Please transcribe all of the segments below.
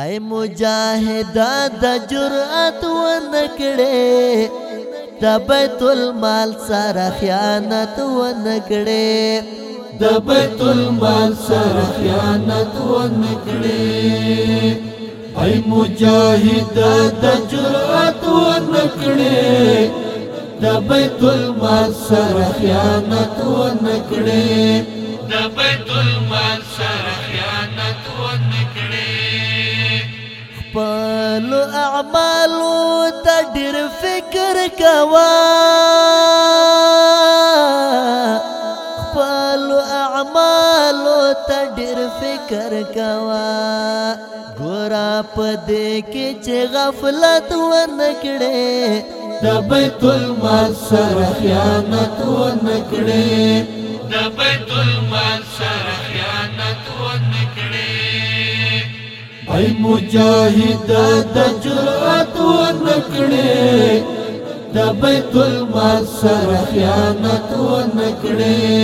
اے مجاہد د جرأت و نکړې د بیت المال سره خیانت و نکړې د بیت المال سره خیانت و نکړې اے مجاهد د جرأت و نکړې د بیت المال سره خیانت و نکړې د بیت المال سره اعمالو ته ډېر فکر کوا خپل اعمالو ته ډېر فکر کوا ګورا پدې کې چې غفلت ونکړې د بیت المال سره خیانت ونکړې د بیت المال ای مجاهد د جرأت و نکړې د بیت المال سره خیانت و نکړې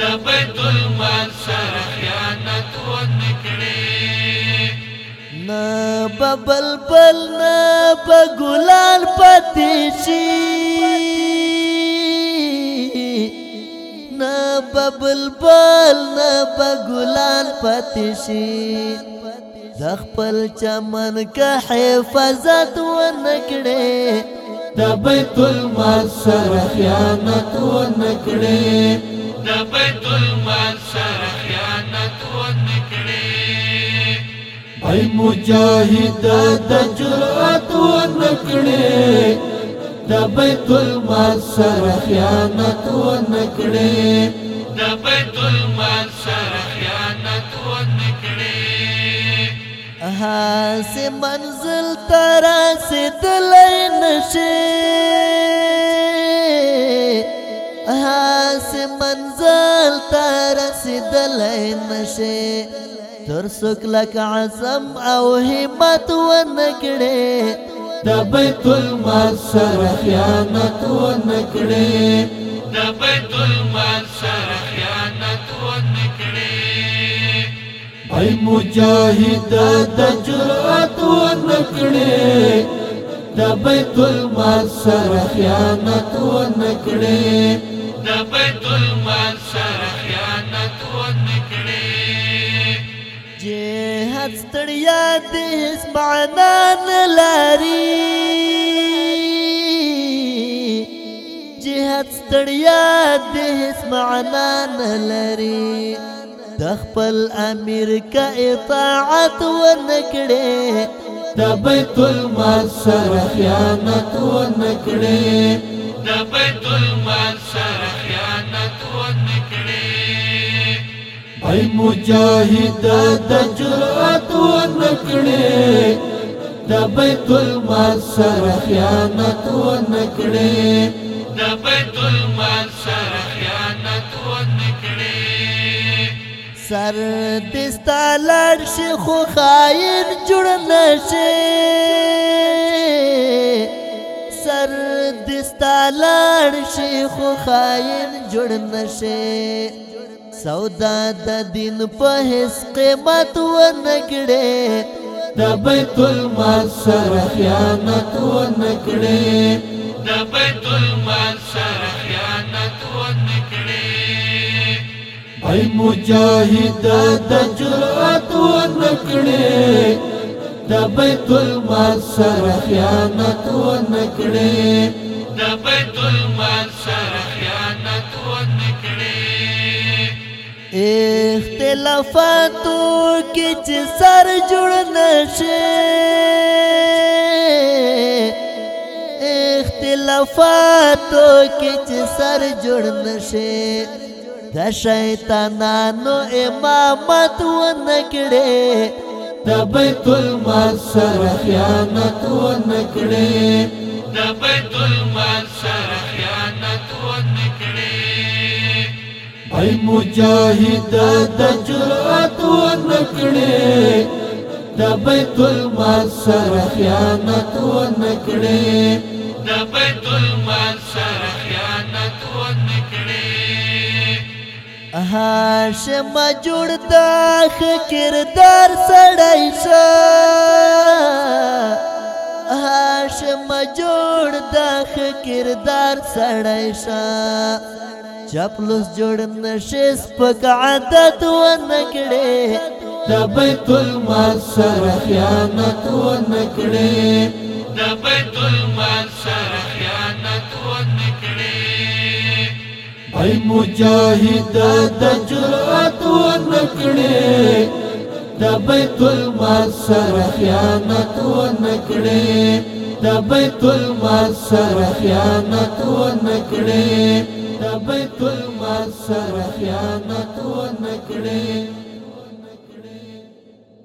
د بیت المال سره خیانت و نکړې نه ببل بل نه بګلال پاتې شي نه ببل بل نه بګلال پاتې شي د خپل چمن کا حفاظت و نکړې د بیت المال سره خیانت و نکړې د بیت المال سره خیانت و نکړې ای مجاهد د جرأت و نکړې د بیت المال سره خیانت و نکړې د بیت المال سره خیانت و نکړې هاسې منزل ته رسېدلی نشي هاسې منزل ته رسېدلی نشي تر څوک لک عزم او همت ونه کړې د بیت المال سره خیانت ونه کړې د بیت المال مجاهد د جرأت و نکړې د بیت المال سره خیانت و نکړې د بیت المال سره خیانت و نکړې جهاد ستړیا دې هیڅ معنا نه لري جهاد ستړیا دې هیڅ معنا نه لري د خپل امیر کا اطاعت و نکړې د بیت المال سره خیانت و نکړې د بیت المال سره خیانت و نکړې ای مجاهد د جرأت و نکړې د بیت المال سره خیانت و نکړې د بیت المال سره خیانت و نکړې سر دستا لړ شي خو خاين جوړ نشي سر دستا لړ شي خو خاين جوړ نشي سودا د دین په هیڅ قیمت و نګړې د بیت المال سره خیانت و نګړې د بیت المال ای مجاهد د جرأت و نکړې د بیت المال سره خیانت و نکړې د بیت المال سره خیانت و نکړې اختلافاتو کې چې سر جوړ نشي اختلافاتو کې چې سر جوړ نشي د شیطانانو امامت و نکړې د بیت المال سره خیانت و نکړې د بیت المال سره خیانت و نکړې ای مجاهد د جرأت و نکړې د بیت المال سره خیانت و نکړې د بیت هاشم جوړ د خکردار سړی شا هاشم جوړ د خکردار سړی شا چپلوس جوړ نشس پک عادت و نکړې د بیت المال سره خیانت و نکړې د بیت المال ای مجاهد د جرأت و نکړې د بیت المال سره خیانت و نکړې د بیت المال سره خیانت و نکړې د بیت المال سره خیانت و نکړې